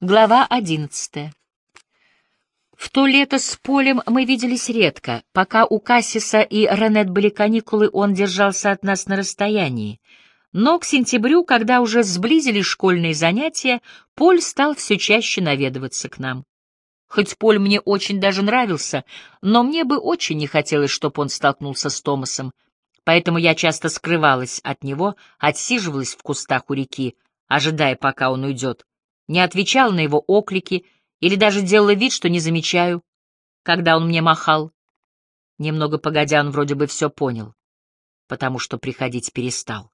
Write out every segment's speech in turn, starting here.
Глава одиннадцатая. В то лето с Полем мы виделись редко. Пока у Кассиса и Ренет были каникулы, он держался от нас на расстоянии. Но к сентябрю, когда уже сблизились школьные занятия, Поль стал все чаще наведываться к нам. Хоть Поль мне очень даже нравился, но мне бы очень не хотелось, чтобы он столкнулся с Томасом, поэтому я часто скрывалась от него, отсиживалась в кустах у реки, ожидая, пока он уйдет, не отвечала на его оклики или даже делала вид, что не замечаю, когда он мне махал. Немного погодя, он вроде бы все понял, потому что приходить перестал.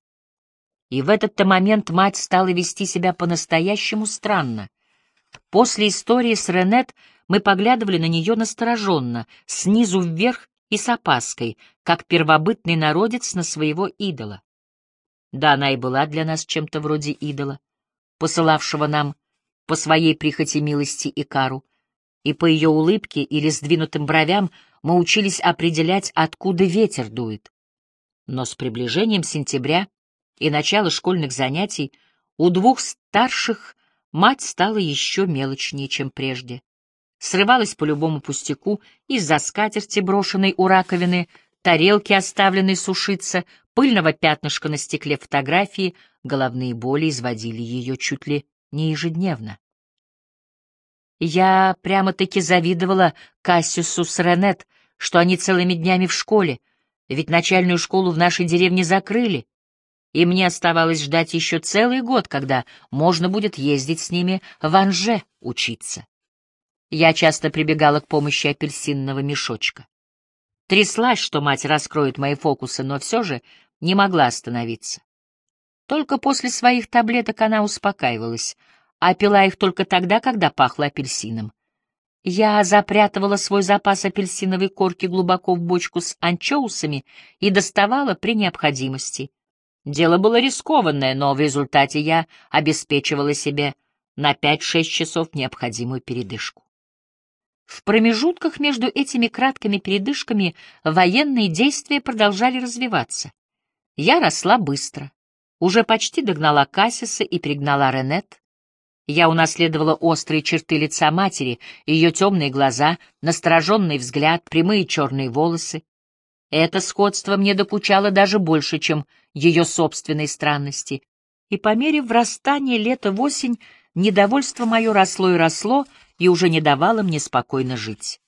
И в этот-то момент мать стала вести себя по-настоящему странно. После истории с Ренет мы поглядывали на нее настороженно, снизу вверх и с опаской, как первобытный народец на своего идола. Да, она и была для нас чем-то вроде идола, посылавшего нам по своей прихоти милости и кару, и по ее улыбке или сдвинутым бровям мы учились определять, откуда ветер дует. Но с приближением сентября и начала школьных занятий у двух старших мать стала еще мелочнее, чем прежде. Срывалась по любому пустяку из-за скатерти, брошенной у раковины, тарелки, оставленной сушиться, пыльного пятнышка на стекле фотографии, головные боли изводили ее чуть ли не ежедневно. Я прямо-таки завидовала Кассиусу с Ренет, что они целыми днями в школе, ведь начальную школу в нашей деревне закрыли, и мне оставалось ждать еще целый год, когда можно будет ездить с ними в Анже учиться. Я часто прибегала к помощи апельсинного мешочка. Тряслась, что мать раскроет мои фокусы, но все же не могла остановиться. Только после своих таблеток она успокаивалась, а пила их только тогда, когда пахло апельсином. Я запрятывала свой запас апельсиновой корки глубоко в бочку с анчоусами и доставала при необходимости. Дело было рискованное, но в результате я обеспечивала себе на 5-6 часов необходимую передышку. В промежутках между этими краткими передышками военные действия продолжали развиваться. Я росла быстро. Уже почти догнала Кассиса и пригнала Ренет. Я унаследовала острые черты лица матери, ее темные глаза, настороженный взгляд, прямые черные волосы. Это сходство мне докучало даже больше, чем ее собственной странности. И по мере врастания лета в осень недовольство мое росло и росло, и уже не давало мне спокойно жить.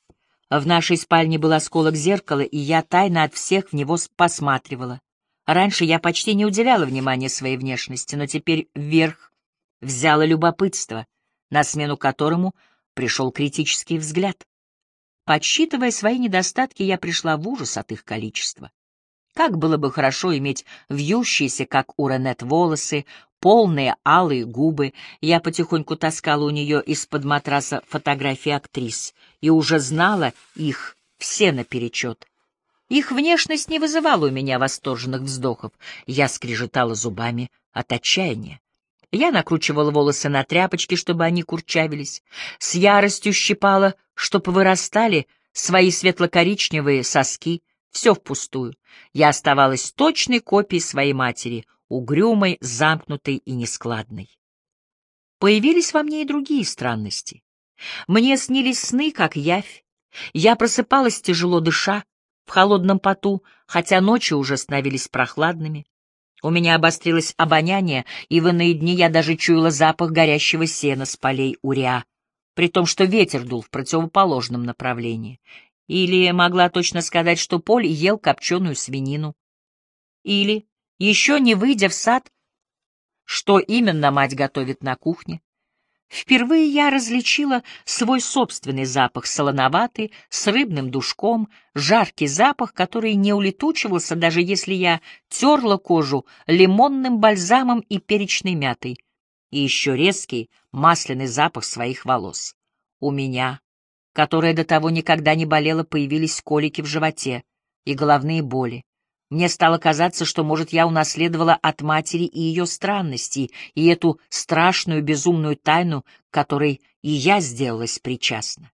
В нашей спальне был осколок зеркала, и я тайно от всех в него посматривала. Раньше я почти не уделяла внимания своей внешности, но теперь вверх взяло любопытство, на смену которому пришел критический взгляд. Подсчитывая свои недостатки, я пришла в ужас от их количества. Как было бы хорошо иметь вьющиеся, как у Ренет, волосы, полные алые губы. Я потихоньку таскала у нее из-под матраса фотографии актрис и уже знала их все наперечет. Их внешность не вызывала у меня восторженных вздохов. Я скрежетала зубами от отчаяния. Я накручивала волосы на тряпочки, чтобы они курчавились, с яростью щипала, чтоб вырастали свои светло-коричневые соски, все впустую. Я оставалась точной копией своей матери, угрюмой, замкнутой и нескладной. Появились во мне и другие странности. Мне снились сны, как явь. Я просыпалась тяжело дыша, в холодном поту, хотя ночи уже становились прохладными. У меня обострилось обоняние, и в иные дни я даже чуяла запах горящего сена с полей уря, при том, что ветер дул в противоположном направлении. Или могла точно сказать, что Поль ел копченую свинину. Или, еще не выйдя в сад, что именно мать готовит на кухне. Впервые я различила свой собственный запах, солоноватый, с рыбным душком, жаркий запах, который не улетучивался, даже если я терла кожу лимонным бальзамом и перечной мятой. И еще резкий, масляный запах своих волос. У меня, которая до того никогда не болела, появились колики в животе и головные боли. Мне стало казаться, что, может, я унаследовала от матери и ее странности, и эту страшную безумную тайну, которой и я сделалась причастна.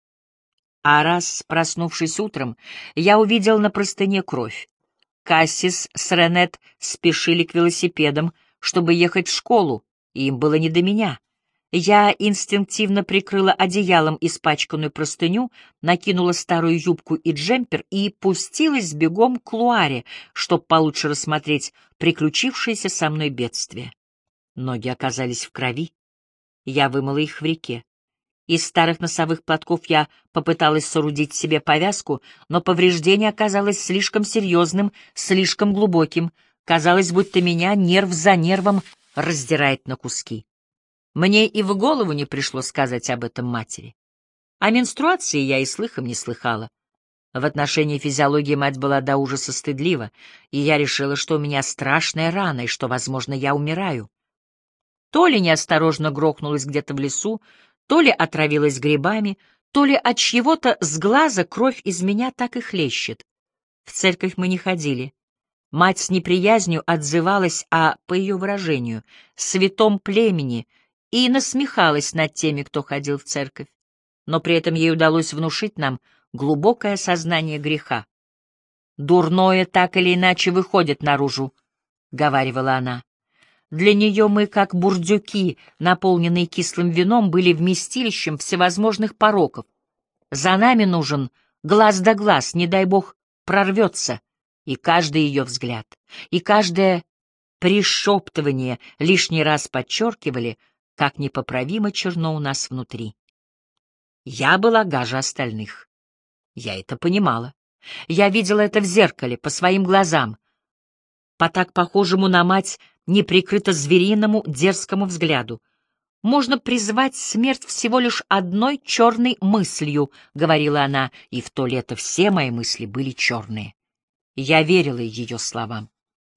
А раз, проснувшись утром, я увидел на простыне кровь. Кассис с Ренет спешили к велосипедам, чтобы ехать в школу, и им было не до меня. Я инстинктивно прикрыла одеялом испачканную простыню, накинула старую юбку и джемпер и пустилась бегом к Луаре, чтобы получше рассмотреть приключившееся со мной бедствие. Ноги оказались в крови. Я вымыла их в реке. Из старых носовых платков я попыталась соорудить себе повязку, но повреждение оказалось слишком серьезным, слишком глубоким. Казалось, будто меня нерв за нервом раздирает на куски. Мне и в голову не пришло сказать об этом матери. О менструации я и слыхом не слыхала. В отношении физиологии мать была до ужаса стыдлива, и я решила, что у меня страшная рана, и что, возможно, я умираю. То ли неосторожно грохнулась где-то в лесу, то ли отравилась грибами, то ли от чьего-то с глаза кровь из меня так и хлещет. В церковь мы не ходили. Мать с неприязнью отзывалась о, по ее выражению, святом племени — и насмехалась над теми, кто ходил в церковь, но при этом ей удалось внушить нам глубокое сознание греха. «Дурное так или иначе выходит наружу», — говаривала она. «Для нее мы, как бурдюки, наполненные кислым вином, были вместилищем всевозможных пороков. За нами нужен глаз да глаз, не дай бог, прорвется, и каждый ее взгляд, и каждое пришептывание лишний раз подчеркивали, как непоправимо черно у нас внутри. Я была гаже остальных. Я это понимала. Я видела это в зеркале, по своим глазам, по так похожему на мать неприкрыто звериному дерзкому взгляду. «Можно призвать смерть всего лишь одной черной мыслью», — говорила она, и в то лето все мои мысли были черные. Я верила ее словам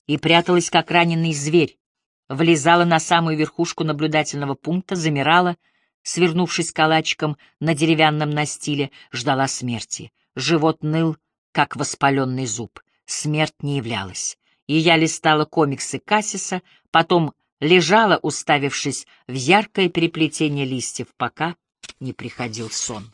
и пряталась, как раненый зверь, влезала на самую верхушку наблюдательного пункта, замирала, свернувшись калачиком на деревянном настиле, ждала смерти. Живот ныл, как воспаленный зуб. Смерть не являлась. И я листала комиксы Кассиса, потом лежала, уставившись в яркое переплетение листьев, пока не приходил сон.